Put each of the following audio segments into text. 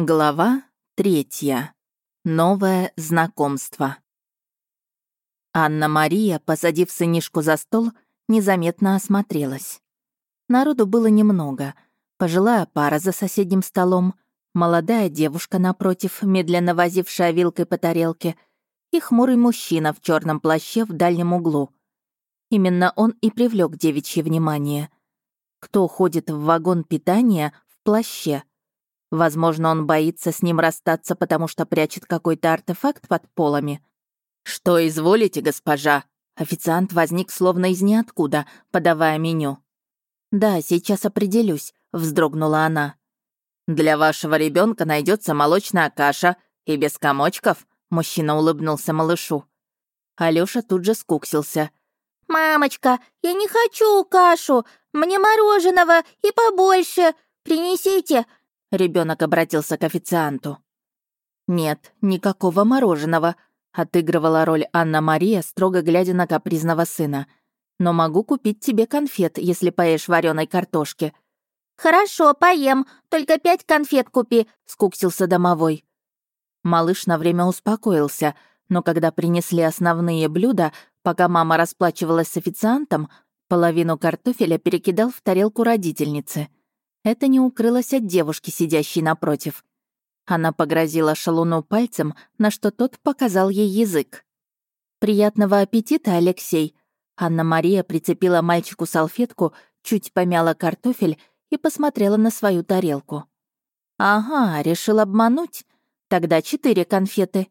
Глава третья. Новое знакомство. Анна-Мария, посадив сынишку за стол, незаметно осмотрелась. Народу было немного. Пожилая пара за соседним столом, молодая девушка напротив, медленно возившая вилкой по тарелке, и хмурый мужчина в черном плаще в дальнем углу. Именно он и привлек девичье внимание. Кто ходит в вагон питания в плаще? Возможно, он боится с ним расстаться, потому что прячет какой-то артефакт под полами. «Что изволите, госпожа?» Официант возник словно из ниоткуда, подавая меню. «Да, сейчас определюсь», — вздрогнула она. «Для вашего ребенка найдется молочная каша и без комочков», — мужчина улыбнулся малышу. Алёша тут же скуксился. «Мамочка, я не хочу кашу! Мне мороженого и побольше! Принесите, Ребенок обратился к официанту. «Нет, никакого мороженого», — отыгрывала роль Анна-Мария, строго глядя на капризного сына. «Но могу купить тебе конфет, если поешь вареной картошки». «Хорошо, поем, только пять конфет купи», — скуксился домовой. Малыш на время успокоился, но когда принесли основные блюда, пока мама расплачивалась с официантом, половину картофеля перекидал в тарелку родительницы — это не укрылось от девушки, сидящей напротив. Она погрозила шалуну пальцем, на что тот показал ей язык. «Приятного аппетита, Алексей!» Анна-Мария прицепила мальчику салфетку, чуть помяла картофель и посмотрела на свою тарелку. «Ага, решил обмануть? Тогда четыре конфеты».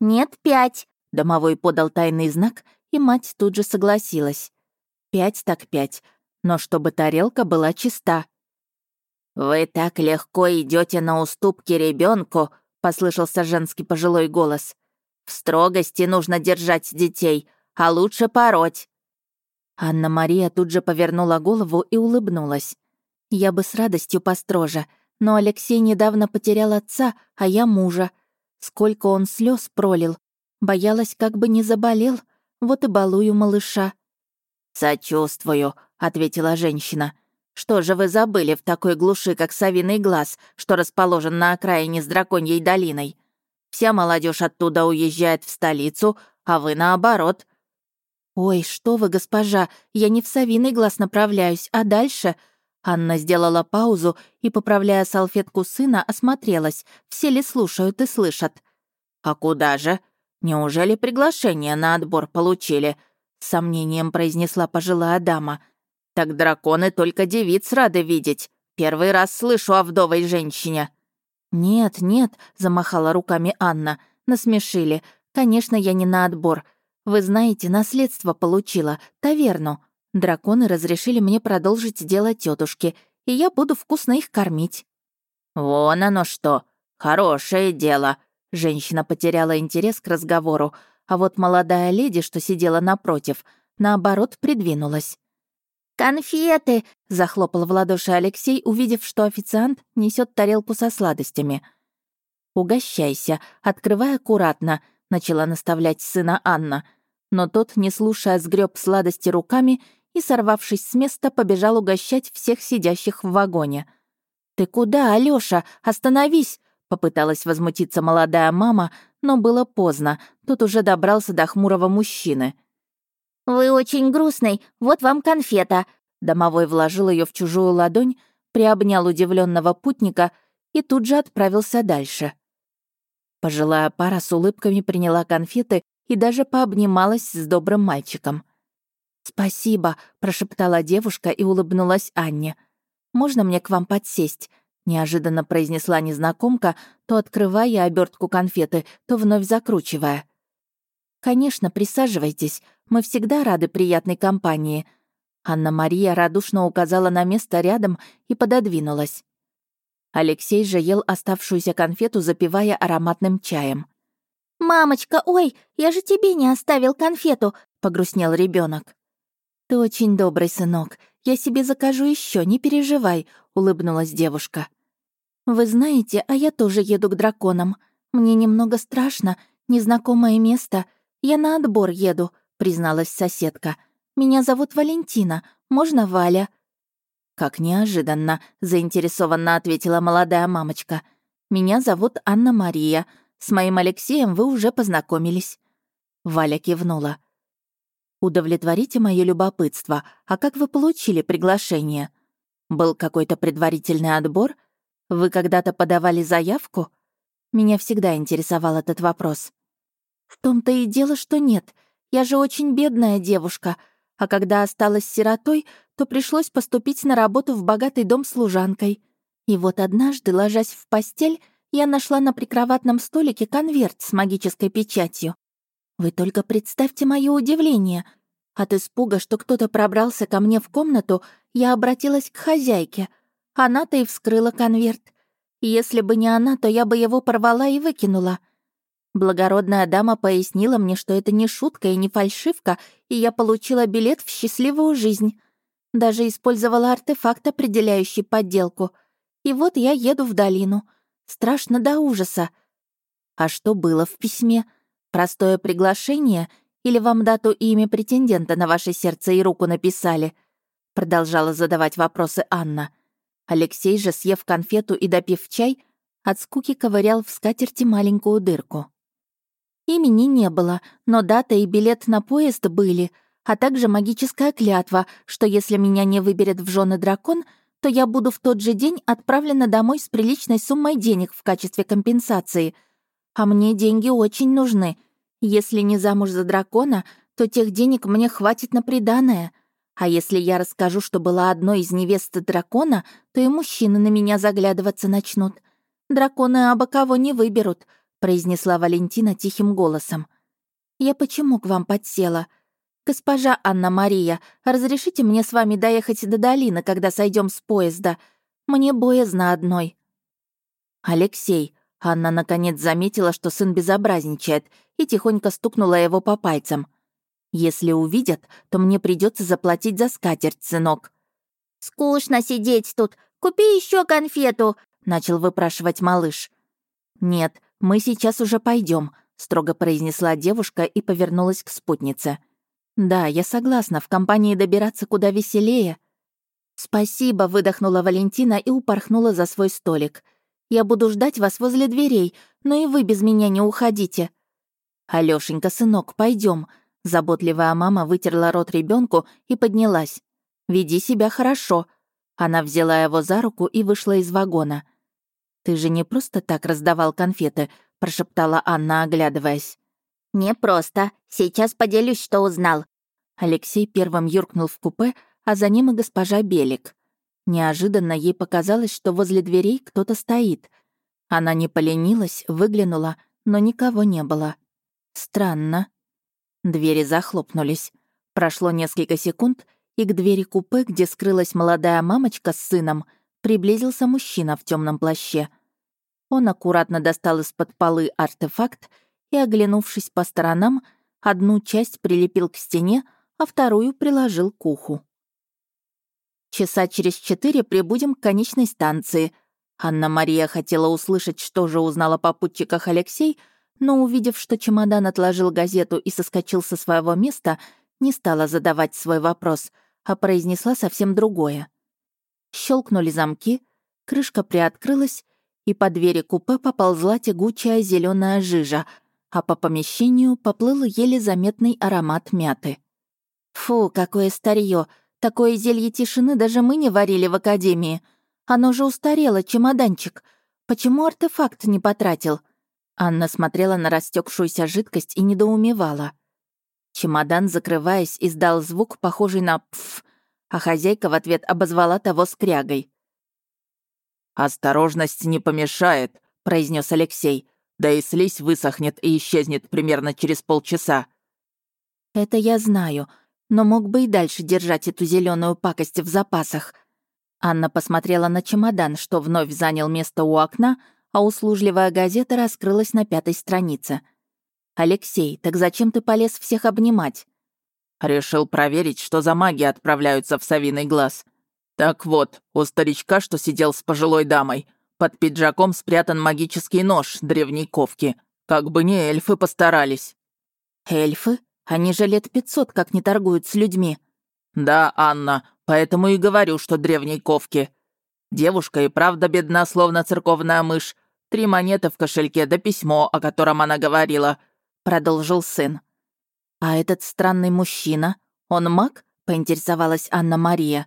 «Нет, пять», — домовой подал тайный знак, и мать тут же согласилась. «Пять так пять, но чтобы тарелка была чиста». «Вы так легко идете на уступки ребенку, послышался женский пожилой голос. «В строгости нужно держать детей, а лучше пороть». Анна-Мария тут же повернула голову и улыбнулась. «Я бы с радостью построже, но Алексей недавно потерял отца, а я мужа. Сколько он слез пролил. Боялась, как бы не заболел, вот и балую малыша». «Сочувствую», — ответила женщина. Что же вы забыли в такой глуши, как Савиный глаз, что расположен на окраине с Драконьей долиной? Вся молодежь оттуда уезжает в столицу, а вы наоборот». «Ой, что вы, госпожа, я не в Савиный глаз направляюсь, а дальше...» Анна сделала паузу и, поправляя салфетку сына, осмотрелась, все ли слушают и слышат. «А куда же? Неужели приглашение на отбор получили?» — с сомнением произнесла пожилая дама. Так драконы только девиц рады видеть. Первый раз слышу о вдовой женщине». «Нет, нет», — замахала руками Анна. «Насмешили. Конечно, я не на отбор. Вы знаете, наследство получила, таверну. Драконы разрешили мне продолжить дело тетушки, и я буду вкусно их кормить». «Вон оно что! Хорошее дело!» Женщина потеряла интерес к разговору, а вот молодая леди, что сидела напротив, наоборот, придвинулась. «Конфеты!» — захлопал в ладоши Алексей, увидев, что официант несет тарелку со сладостями. «Угощайся, открывай аккуратно», — начала наставлять сына Анна. Но тот, не слушая, сгреб сладости руками и, сорвавшись с места, побежал угощать всех сидящих в вагоне. «Ты куда, Алёша? Остановись!» — попыталась возмутиться молодая мама, но было поздно, тут уже добрался до хмурого мужчины — «Вы очень грустный, вот вам конфета». Домовой вложил ее в чужую ладонь, приобнял удивленного путника и тут же отправился дальше. Пожилая пара с улыбками приняла конфеты и даже пообнималась с добрым мальчиком. «Спасибо», — прошептала девушка и улыбнулась Анне. «Можно мне к вам подсесть?» — неожиданно произнесла незнакомка, то открывая обертку конфеты, то вновь закручивая. «Конечно, присаживайтесь. Мы всегда рады приятной компании». Анна-Мария радушно указала на место рядом и пододвинулась. Алексей же ел оставшуюся конфету, запивая ароматным чаем. «Мамочка, ой, я же тебе не оставил конфету», — погрустнел ребенок. «Ты очень добрый, сынок. Я себе закажу еще, не переживай», — улыбнулась девушка. «Вы знаете, а я тоже еду к драконам. Мне немного страшно, незнакомое место. Я на отбор еду призналась соседка. «Меня зовут Валентина. Можно Валя?» «Как неожиданно», — заинтересованно ответила молодая мамочка. Меня зовут Анна-Мария. С моим Алексеем вы уже познакомились». Валя кивнула. «Удовлетворите мое любопытство. А как вы получили приглашение? Был какой-то предварительный отбор? Вы когда-то подавали заявку?» Меня всегда интересовал этот вопрос. «В том-то и дело, что нет. Я же очень бедная девушка, а когда осталась сиротой, то пришлось поступить на работу в богатый дом служанкой. И вот однажды, ложась в постель, я нашла на прикроватном столике конверт с магической печатью. Вы только представьте мое удивление. От испуга, что кто-то пробрался ко мне в комнату, я обратилась к хозяйке. Она-то и вскрыла конверт. Если бы не она, то я бы его порвала и выкинула. Благородная дама пояснила мне, что это не шутка и не фальшивка, и я получила билет в счастливую жизнь. Даже использовала артефакт, определяющий подделку. И вот я еду в долину. Страшно до ужаса. А что было в письме? Простое приглашение или вам дату и имя претендента на ваше сердце и руку написали?» Продолжала задавать вопросы Анна. Алексей же, съев конфету и допив чай, от скуки ковырял в скатерти маленькую дырку. Имени не было, но дата и билет на поезд были, а также магическая клятва, что если меня не выберет в жены дракон, то я буду в тот же день отправлена домой с приличной суммой денег в качестве компенсации — а мне деньги очень нужны. Если не замуж за дракона, то тех денег мне хватит на приданое. А если я расскажу, что была одной из невест дракона, то и мужчины на меня заглядываться начнут. Драконы оба кого не выберут», — произнесла Валентина тихим голосом. «Я почему к вам подсела? Госпожа Анна-Мария, разрешите мне с вами доехать до долины, когда сойдем с поезда? Мне боязно одной». «Алексей, Анна наконец заметила, что сын безобразничает, и тихонько стукнула его по пальцам. «Если увидят, то мне придется заплатить за скатерть, сынок». «Скучно сидеть тут. Купи еще конфету», — начал выпрашивать малыш. «Нет, мы сейчас уже пойдем, строго произнесла девушка и повернулась к спутнице. «Да, я согласна, в компании добираться куда веселее». «Спасибо», — выдохнула Валентина и упорхнула за свой столик — я буду ждать вас возле дверей, но и вы без меня не уходите». «Алёшенька, сынок, пойдем. Заботливая мама вытерла рот ребенку и поднялась. «Веди себя хорошо». Она взяла его за руку и вышла из вагона. «Ты же не просто так раздавал конфеты», — прошептала Анна, оглядываясь. «Не просто. Сейчас поделюсь, что узнал». Алексей первым юркнул в купе, а за ним и госпожа Белик. Неожиданно ей показалось, что возле дверей кто-то стоит. Она не поленилась, выглянула, но никого не было. Странно. Двери захлопнулись. Прошло несколько секунд, и к двери купе, где скрылась молодая мамочка с сыном, приблизился мужчина в темном плаще. Он аккуратно достал из-под полы артефакт и, оглянувшись по сторонам, одну часть прилепил к стене, а вторую приложил к уху. Часа через четыре прибудем к конечной станции. Анна-Мария хотела услышать, что же узнала о попутчиках Алексей, но, увидев, что чемодан отложил газету и соскочил со своего места, не стала задавать свой вопрос, а произнесла совсем другое. Щелкнули замки, крышка приоткрылась, и по двери купе поползла тягучая зеленая жижа, а по помещению поплыл еле заметный аромат мяты. «Фу, какое старье! Такое зелье тишины даже мы не варили в академии. Оно же устарело, чемоданчик. Почему артефакт не потратил?» Анна смотрела на растекшуюся жидкость и недоумевала. Чемодан, закрываясь, издал звук, похожий на «пф», а хозяйка в ответ обозвала того скрягой. «Осторожность не помешает», — произнес Алексей. «Да и слизь высохнет и исчезнет примерно через полчаса». «Это я знаю, но мог бы и дальше держать эту зеленую пакость в запасах. Анна посмотрела на чемодан, что вновь занял место у окна, а услужливая газета раскрылась на пятой странице. «Алексей, так зачем ты полез всех обнимать?» «Решил проверить, что за маги отправляются в совиный глаз. Так вот, у старичка, что сидел с пожилой дамой, под пиджаком спрятан магический нож древней ковки. Как бы не эльфы постарались». «Эльфы?» Они же лет пятьсот как не торгуют с людьми». «Да, Анна, поэтому и говорю, что древней ковки. Девушка и правда бедна, словно церковная мышь. Три монеты в кошельке да письмо, о котором она говорила», — продолжил сын. «А этот странный мужчина, он маг?» — поинтересовалась Анна-Мария.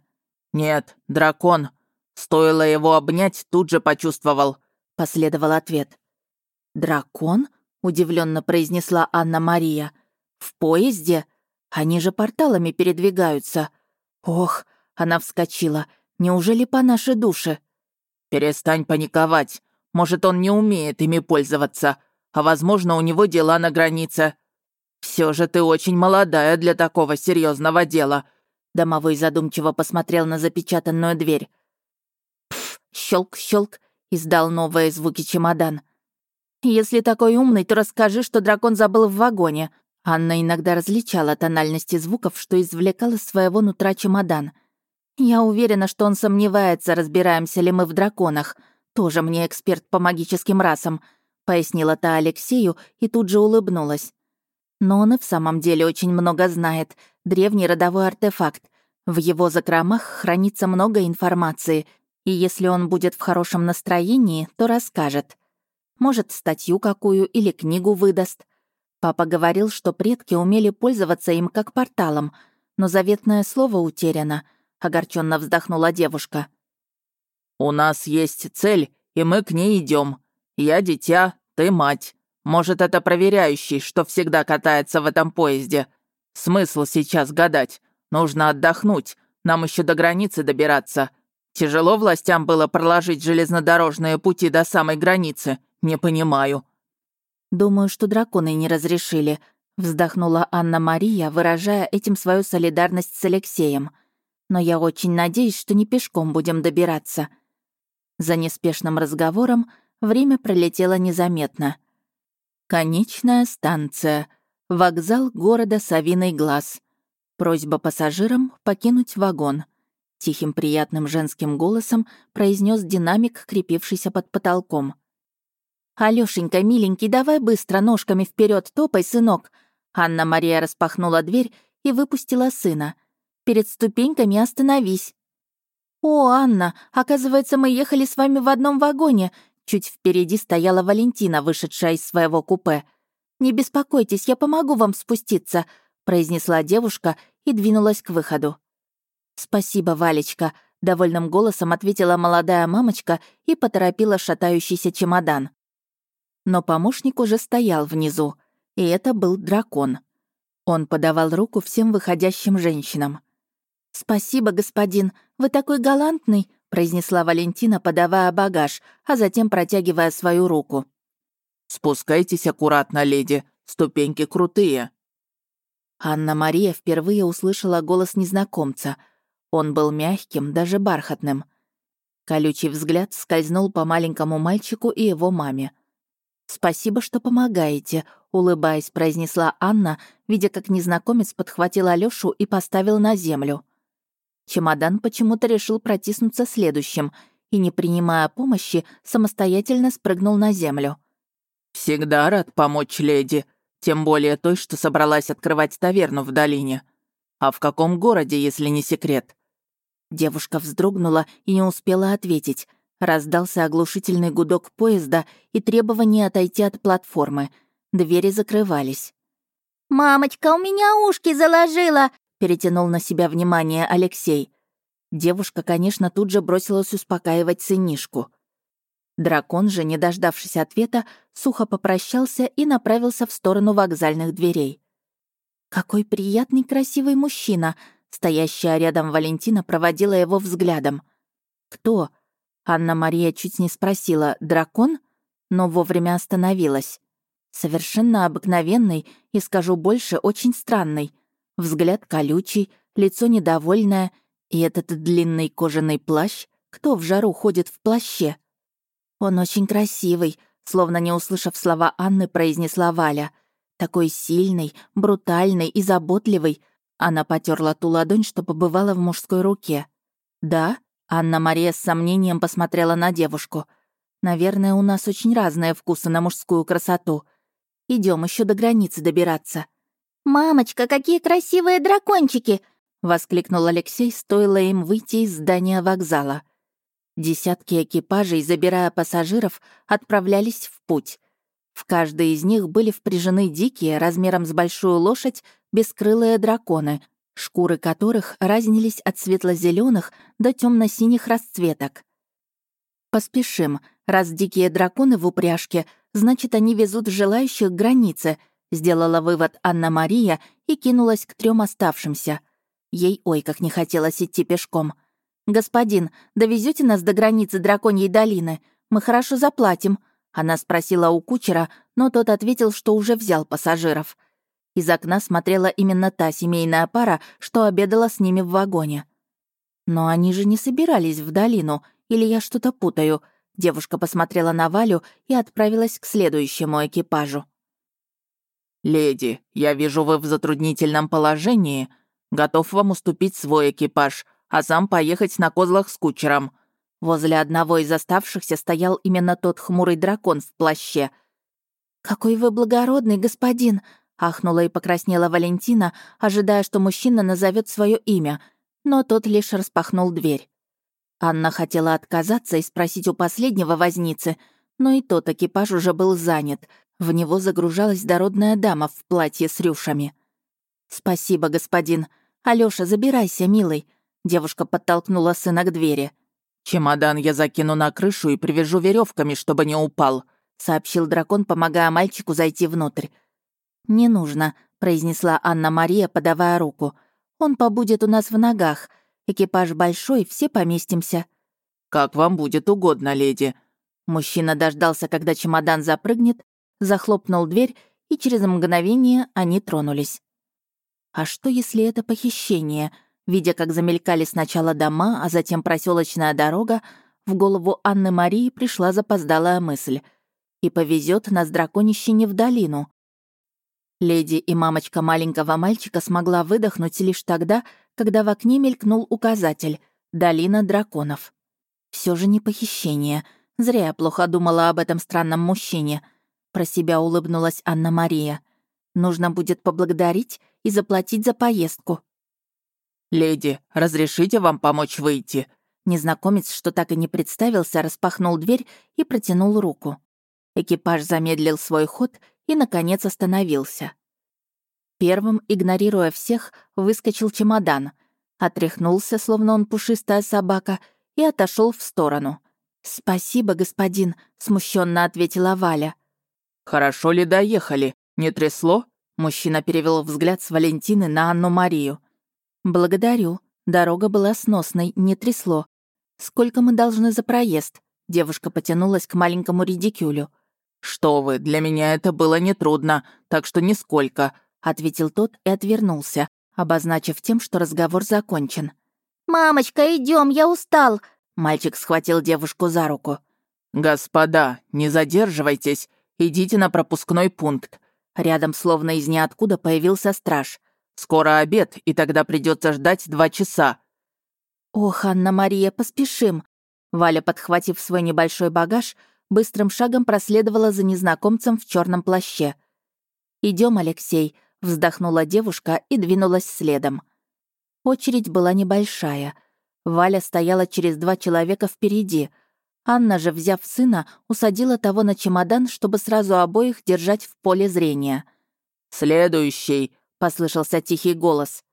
«Нет, дракон. Стоило его обнять, тут же почувствовал», — последовал ответ. «Дракон?» — удивленно произнесла Анна-Мария. «В поезде? Они же порталами передвигаются. Ох!» — она вскочила. «Неужели по нашей душе?» «Перестань паниковать. Может, он не умеет ими пользоваться, а, возможно, у него дела на границе. Все же ты очень молодая для такого серьезного дела», Домовой задумчиво посмотрел на запечатанную дверь. Пф, щелк, щелк, издал новые звуки чемодан. Если такой умный, то расскажи, что дракон забыл в вагоне. Анна иногда различала тональности звуков, что извлекал из своего нутра чемодан. Я уверена, что он сомневается, разбираемся ли мы в драконах. Тоже мне эксперт по магическим расам, пояснила та Алексею и тут же улыбнулась. Но он и в самом деле очень много знает. Древний родовой артефакт. В его закромах хранится много информации, и если он будет в хорошем настроении, то расскажет. Может, статью какую или книгу выдаст. Папа говорил, что предки умели пользоваться им как порталом, но заветное слово утеряно. Огорченно вздохнула девушка. «У нас есть цель, и мы к ней идем. Я дитя, ты мать. Может, это проверяющий, что всегда катается в этом поезде. Смысл сейчас гадать. Нужно отдохнуть. Нам еще до границы добираться. Тяжело властям было проложить железнодорожные пути до самой границы. Не понимаю». «Думаю, что драконы не разрешили», — вздохнула Анна-Мария, выражая этим свою солидарность с Алексеем. «Но я очень надеюсь, что не пешком будем добираться». За неспешным разговором время пролетело незаметно. Конечная станция. Вокзал города Савиный Глаз. Просьба пассажирам покинуть вагон. Тихим приятным женским голосом произнес динамик, крепившийся под потолком. «Алёшенька, миленький, давай быстро ножками вперед топай, сынок!» Анна-Мария распахнула дверь и выпустила сына. «Перед ступеньками остановись!» «О, Анна, оказывается, мы ехали с вами в одном вагоне. Чуть впереди стояла Валентина, вышедшая из своего купе. «Не беспокойтесь, я помогу вам спуститься», — произнесла девушка и двинулась к выходу. «Спасибо, Валечка», — довольным голосом ответила молодая мамочка и поторопила шатающийся чемодан. Но помощник уже стоял внизу, и это был дракон. Он подавал руку всем выходящим женщинам. «Спасибо, господин, вы такой галантный», произнесла Валентина, подавая багаж, а затем протягивая свою руку. «Спускайтесь аккуратно, леди, ступеньки крутые». Анна-Мария впервые услышала голос незнакомца. Он был мягким, даже бархатным. Колючий взгляд скользнул по маленькому мальчику и его маме. «Спасибо, что помогаете», — улыбаясь, произнесла Анна, видя, как незнакомец подхватил Алёшу и поставил на землю. Чемодан почему-то решил протиснуться следующим и, не принимая помощи, самостоятельно спрыгнул на землю. «Всегда рад помочь леди, тем более той, что собралась открывать таверну в долине. А в каком городе, если не секрет?» Девушка вздрогнула и не успела ответить. Раздался оглушительный гудок поезда и требование отойти от платформы. Двери закрывались. «Мамочка, у меня ушки заложила!» Перетянул на себя внимание Алексей. Девушка, конечно, тут же бросилась успокаивать сынишку. Дракон же, не дождавшись ответа, сухо попрощался и направился в сторону вокзальных дверей. «Какой приятный, красивый мужчина!» Стоящая рядом Валентина проводила его взглядом. «Кто?» Анна-Мария чуть не спросила «дракон?», но вовремя остановилась. Совершенно обыкновенный и, скажу больше, очень странный. Взгляд колючий, лицо недовольное, и этот длинный кожаный плащ. Кто в жару ходит в плаще? Он очень красивый, словно не услышав слова Анны, произнесла Валя. Такой сильный, брутальный и заботливый. Она потерла ту ладонь, что побывала в мужской руке. «Да?» Анна-Мария с сомнением посмотрела на девушку. «Наверное, у нас очень разные вкусы на мужскую красоту. Идем еще до границы добираться». «Мамочка, какие красивые дракончики!» — воскликнул Алексей, стоило им выйти из здания вокзала. Десятки экипажей, забирая пассажиров, отправлялись в путь. В каждой из них были впряжены дикие, размером с большую лошадь, бескрылые драконы, шкуры которых разнились от светло зеленых до темно синих расцветок. «Поспешим. Раз дикие драконы в упряжке, значит, они везут желающих к границе», сделала вывод Анна-Мария и кинулась к трем оставшимся. Ей ой, как не хотелось идти пешком. «Господин, довезете нас до границы Драконьей долины? Мы хорошо заплатим», она спросила у кучера, но тот ответил, что уже взял пассажиров. Из окна смотрела именно та семейная пара, что обедала с ними в вагоне. «Но они же не собирались в долину, или я что-то путаю?» Девушка посмотрела на Валю и отправилась к следующему экипажу. «Леди, я вижу, вы в затруднительном положении. Готов вам уступить свой экипаж, а сам поехать на козлах с кучером. Возле одного из оставшихся стоял именно тот хмурый дракон в плаще. «Какой вы благородный, господин!» — ахнула и покраснела Валентина, ожидая, что мужчина назовет свое имя, но тот лишь распахнул дверь. Анна хотела отказаться и спросить у последнего возницы, но и тот экипаж уже был занят. В него загружалась дородная дама в платье с рюшами. «Спасибо, господин. Алёша, забирайся, милый». Девушка подтолкнула сына к двери. «Чемодан я закину на крышу и привяжу веревками, чтобы не упал», — сообщил дракон, помогая мальчику зайти внутрь. «Не нужно», — произнесла Анна-Мария, подавая руку. «Он побудет у нас в ногах. Экипаж большой, все поместимся». «Как вам будет угодно, леди». Мужчина дождался, когда чемодан запрыгнет, захлопнул дверь, и через мгновение они тронулись. А что, если это похищение? Видя, как замелькали сначала дома, а затем проселочная дорога, в голову Анны Марии пришла запоздалая мысль. И повезет нас драконище не в долину. Леди и мамочка маленького мальчика смогла выдохнуть лишь тогда, когда в окне мелькнул указатель «Долина драконов». Все же не похищение. Зря я плохо думала об этом странном мужчине. Про себя улыбнулась Анна-Мария. Нужно будет поблагодарить и заплатить за поездку. «Леди, разрешите вам помочь выйти?» Незнакомец, что так и не представился, распахнул дверь и протянул руку. Экипаж замедлил свой ход и, наконец, остановился. Первым, игнорируя всех, выскочил чемодан, отряхнулся, словно он пушистая собака, и отошел в сторону. «Спасибо, господин», — смущенно ответила Валя. «Хорошо ли доехали? Не трясло?» Мужчина перевел взгляд с Валентины на Анну-Марию. «Благодарю. Дорога была сносной, не трясло. Сколько мы должны за проезд?» Девушка потянулась к маленькому редикюлю. «Что вы, для меня это было нетрудно, так что нисколько», — ответил тот и отвернулся, обозначив тем, что разговор закончен. «Мамочка, идем, я устал!» Мальчик схватил девушку за руку. «Господа, не задерживайтесь, идите на пропускной пункт». Рядом, словно из ниоткуда, появился страж. Скоро обед, и тогда придется ждать два часа». «Ох, Анна-Мария, поспешим!» Валя, подхватив свой небольшой багаж, быстрым шагом проследовала за незнакомцем в черном плаще. Идем, Алексей», — вздохнула девушка и двинулась следом. Очередь была небольшая. Валя стояла через два человека впереди. Анна же, взяв сына, усадила того на чемодан, чтобы сразу обоих держать в поле зрения. «Следующий!» послышался тихий голос.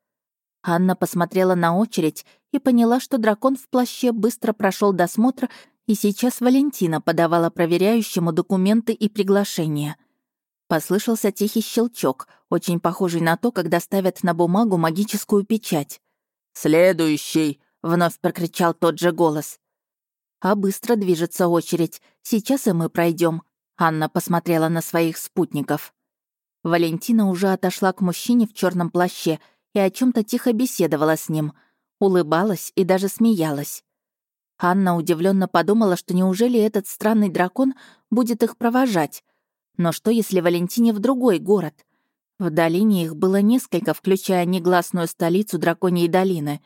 Анна посмотрела на очередь и поняла, что дракон в плаще быстро прошел досмотр, и сейчас Валентина подавала проверяющему документы и приглашения. Послышался тихий щелчок, очень похожий на то, когда ставят на бумагу магическую печать. «Следующий!» — вновь прокричал тот же голос. «А быстро движется очередь. Сейчас и мы пройдем. Анна посмотрела на своих спутников. Валентина уже отошла к мужчине в черном плаще и о чем то тихо беседовала с ним, улыбалась и даже смеялась. Анна удивленно подумала, что неужели этот странный дракон будет их провожать. Но что, если Валентине в другой город? В долине их было несколько, включая негласную столицу Драконьей долины.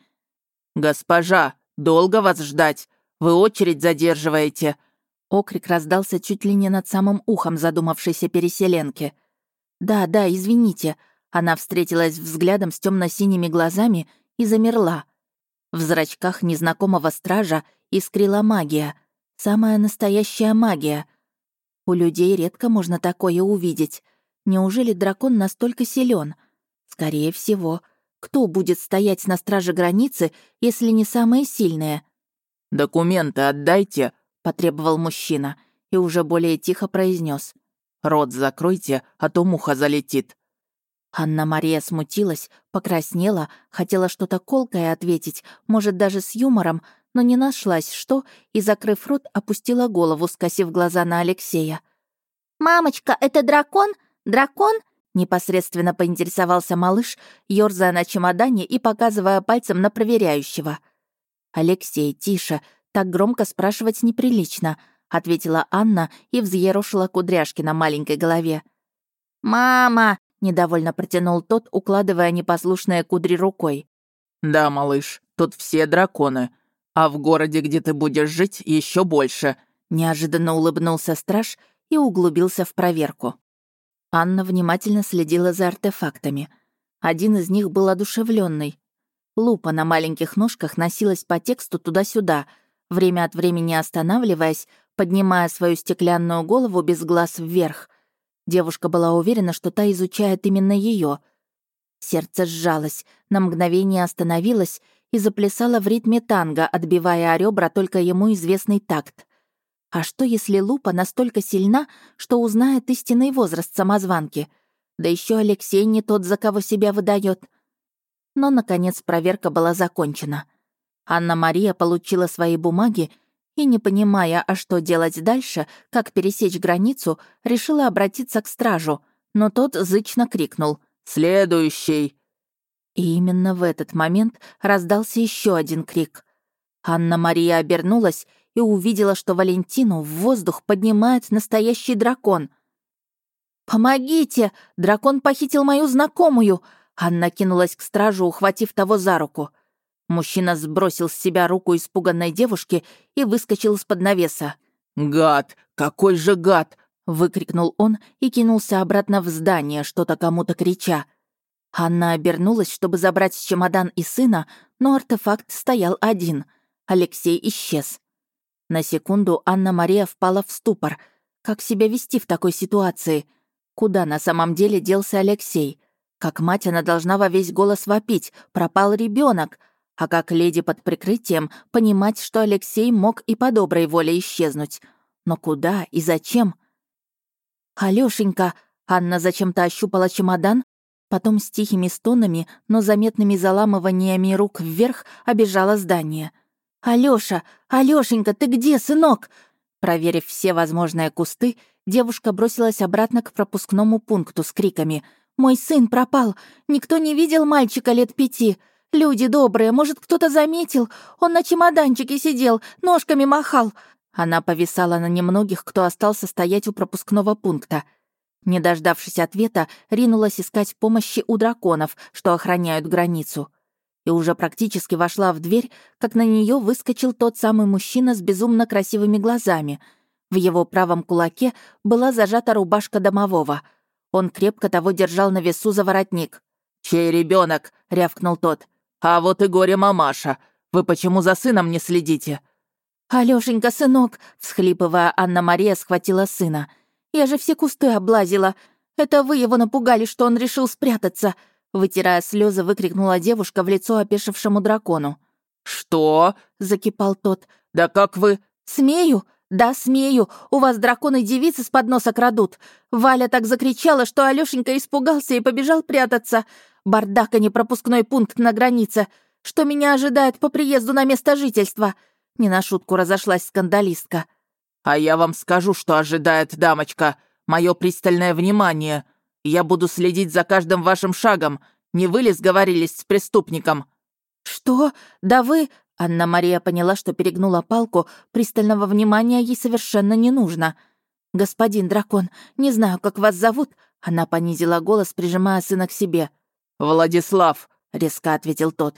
«Госпожа, долго вас ждать? Вы очередь задерживаете!» Окрик раздался чуть ли не над самым ухом задумавшейся переселенки — «Да, да, извините». Она встретилась взглядом с темно синими глазами и замерла. В зрачках незнакомого стража искрила магия. Самая настоящая магия. У людей редко можно такое увидеть. Неужели дракон настолько силен? Скорее всего. Кто будет стоять на страже границы, если не самые сильные? «Документы отдайте», — потребовал мужчина и уже более тихо произнес: «Рот закройте, а то муха залетит». Анна-Мария смутилась, покраснела, хотела что-то колкое ответить, может, даже с юмором, но не нашлась, что, и, закрыв рот, опустила голову, скосив глаза на Алексея. «Мамочка, это дракон? Дракон?» Непосредственно поинтересовался малыш, ёрзая на чемодане и показывая пальцем на проверяющего. «Алексей, тише, так громко спрашивать неприлично», — ответила Анна и взъерошила кудряшки на маленькой голове. «Мама!» — недовольно протянул тот, укладывая непослушные кудри рукой. «Да, малыш, тут все драконы. А в городе, где ты будешь жить, еще больше», — неожиданно улыбнулся страж и углубился в проверку. Анна внимательно следила за артефактами. Один из них был одушевленный. Лупа на маленьких ножках носилась по тексту туда-сюда, время от времени останавливаясь, поднимая свою стеклянную голову без глаз вверх. Девушка была уверена, что та изучает именно ее. Сердце сжалось, на мгновение остановилось и заплясало в ритме танго, отбивая о ребра только ему известный такт. А что, если Лупа настолько сильна, что узнает истинный возраст самозванки? Да еще Алексей не тот, за кого себя выдает. Но, наконец, проверка была закончена. Анна-Мария получила свои бумаги и, не понимая, а что делать дальше, как пересечь границу, решила обратиться к стражу, но тот зычно крикнул «Следующий!». И именно в этот момент раздался еще один крик. Анна-Мария обернулась и увидела, что Валентину в воздух поднимает настоящий дракон. «Помогите! Дракон похитил мою знакомую!» Анна кинулась к стражу, ухватив того за руку. Мужчина сбросил с себя руку испуганной девушки и выскочил из-под навеса. «Гад! Какой же гад!» — выкрикнул он и кинулся обратно в здание, что-то кому-то крича. Анна обернулась, чтобы забрать чемодан и сына, но артефакт стоял один. Алексей исчез. На секунду Анна-Мария впала в ступор. Как себя вести в такой ситуации? Куда на самом деле делся Алексей? Как мать она должна во весь голос вопить «пропал ребенок, а как леди под прикрытием понимать, что Алексей мог и по доброй воле исчезнуть. Но куда и зачем? «Алёшенька!» Анна зачем-то ощупала чемодан, потом с тихими стонами, но заметными заламываниями рук вверх обежала здание — «Алёша! Алёшенька, ты где, сынок?» Проверив все возможные кусты, девушка бросилась обратно к пропускному пункту с криками «Мой сын пропал! Никто не видел мальчика лет пяти! Люди добрые, может, кто-то заметил? Он на чемоданчике сидел, ножками махал!» Она повисала на немногих, кто остался стоять у пропускного пункта. Не дождавшись ответа, ринулась искать помощи у драконов, что охраняют границу и уже практически вошла в дверь, как на нее выскочил тот самый мужчина с безумно красивыми глазами. В его правом кулаке была зажата рубашка домового. Он крепко того держал на весу за воротник. «Чей ребенок? рявкнул тот. «А вот и горе мамаша. Вы почему за сыном не следите?» «Алёшенька, сынок!» — всхлипывая, Анна-Мария схватила сына. «Я же все кусты облазила. Это вы его напугали, что он решил спрятаться. Вытирая слезы, выкрикнула девушка в лицо опешившему дракону. «Что?» — закипал тот. «Да как вы...» «Смею? Да, смею. У вас драконы девицы с подноса крадут. Валя так закричала, что Алёшенька испугался и побежал прятаться. Бардак, а не пропускной пункт на границе. Что меня ожидает по приезду на место жительства?» Не на шутку разошлась скандалистка. «А я вам скажу, что ожидает дамочка. Мое пристальное внимание. Я буду следить за каждым вашим шагом. Не вы ли сговорились с преступником?» «Что? Да вы...» Анна-Мария поняла, что перегнула палку, пристального внимания ей совершенно не нужно. «Господин дракон, не знаю, как вас зовут...» Она понизила голос, прижимая сына к себе. «Владислав», — резко ответил тот.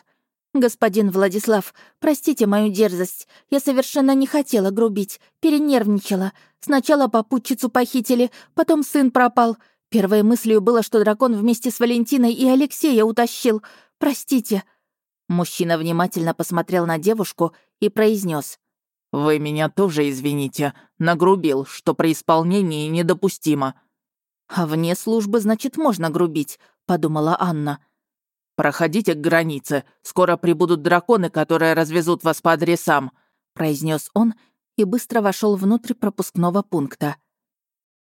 «Господин Владислав, простите мою дерзость. Я совершенно не хотела грубить, перенервничала. Сначала попутчицу похитили, потом сын пропал. Первой мыслью было, что дракон вместе с Валентиной и Алексея утащил. Простите». Мужчина внимательно посмотрел на девушку и произнес: «Вы меня тоже извините, нагрубил, что при исполнении недопустимо». «А вне службы, значит, можно грубить», — подумала Анна. «Проходите к границе, скоро прибудут драконы, которые развезут вас по адресам», — произнес он и быстро вошел внутрь пропускного пункта.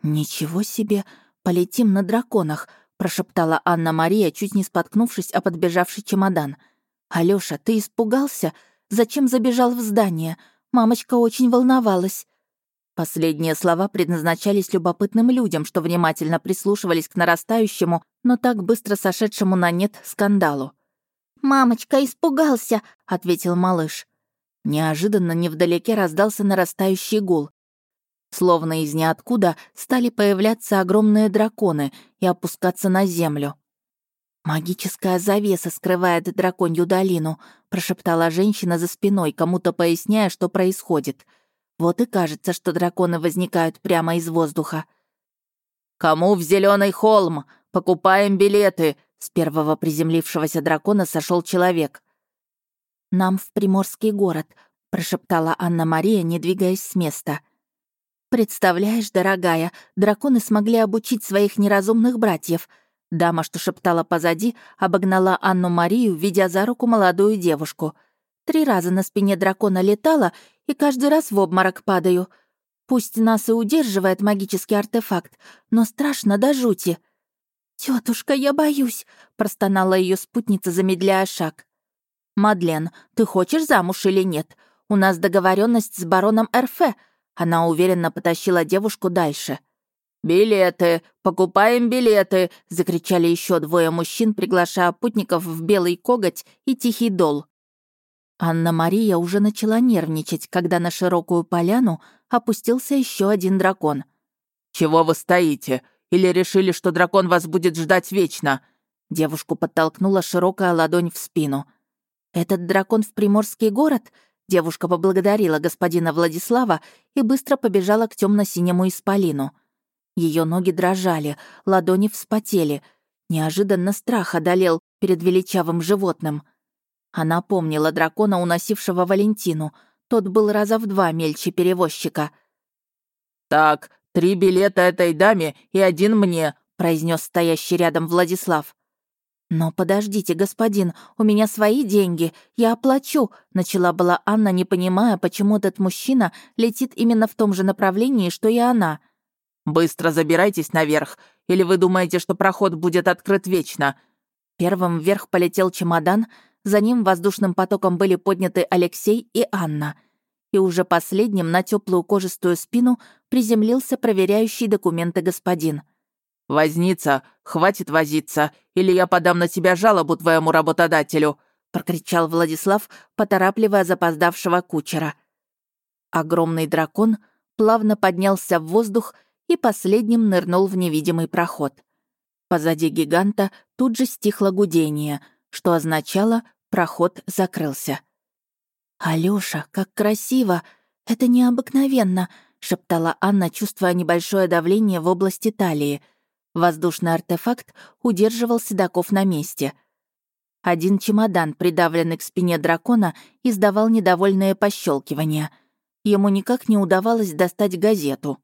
«Ничего себе, полетим на драконах», — прошептала Анна-Мария, чуть не споткнувшись о подбежавший чемодан — «Алёша, ты испугался? Зачем забежал в здание? Мамочка очень волновалась». Последние слова предназначались любопытным людям, что внимательно прислушивались к нарастающему, но так быстро сошедшему на нет скандалу. «Мамочка испугался», — ответил малыш. Неожиданно невдалеке раздался нарастающий гул. Словно из ниоткуда стали появляться огромные драконы и опускаться на землю. «Магическая завеса скрывает драконью долину», — прошептала женщина за спиной, кому-то поясняя, что происходит. Вот и кажется, что драконы возникают прямо из воздуха. «Кому в зеленый холм? Покупаем билеты!» С первого приземлившегося дракона сошел человек. «Нам в Приморский город», — прошептала Анна-Мария, не двигаясь с места. «Представляешь, дорогая, драконы смогли обучить своих неразумных братьев», Дама, что шептала позади, обогнала Анну-Марию, ведя за руку молодую девушку. Три раза на спине дракона летала, и каждый раз в обморок падаю. Пусть нас и удерживает магический артефакт, но страшно до жути. Тетушка, я боюсь», — простонала ее спутница, замедляя шаг. «Мадлен, ты хочешь замуж или нет? У нас договоренность с бароном РФ». Она уверенно потащила девушку дальше. «Билеты! Покупаем билеты!» — закричали еще двое мужчин, приглашая путников в белый коготь и тихий дол. Анна-Мария уже начала нервничать, когда на широкую поляну опустился еще один дракон. «Чего вы стоите? Или решили, что дракон вас будет ждать вечно?» Девушку подтолкнула широкая ладонь в спину. «Этот дракон в Приморский город?» Девушка поблагодарила господина Владислава и быстро побежала к темно синему исполину. Ее ноги дрожали, ладони вспотели. Неожиданно страх одолел перед величавым животным. Она помнила дракона, уносившего Валентину. Тот был раза в два мельче перевозчика. «Так, три билета этой даме и один мне», — произнес стоящий рядом Владислав. «Но подождите, господин, у меня свои деньги, я оплачу», — начала была Анна, не понимая, почему этот мужчина летит именно в том же направлении, что и она — «Быстро забирайтесь наверх, или вы думаете, что проход будет открыт вечно?» Первым вверх полетел чемодан, за ним воздушным потоком были подняты Алексей и Анна. И уже последним на теплую кожистую спину приземлился проверяющий документы господин. «Возница, хватит возиться, или я подам на тебя жалобу твоему работодателю», прокричал Владислав, поторапливая запоздавшего кучера. Огромный дракон плавно поднялся в воздух и последним нырнул в невидимый проход. Позади гиганта тут же стихло гудение, что означало «проход закрылся». «Алёша, как красиво! Это необыкновенно!» — шептала Анна, чувствуя небольшое давление в области талии. Воздушный артефакт удерживал седаков на месте. Один чемодан, придавленный к спине дракона, издавал недовольное пощелкивание. Ему никак не удавалось достать газету.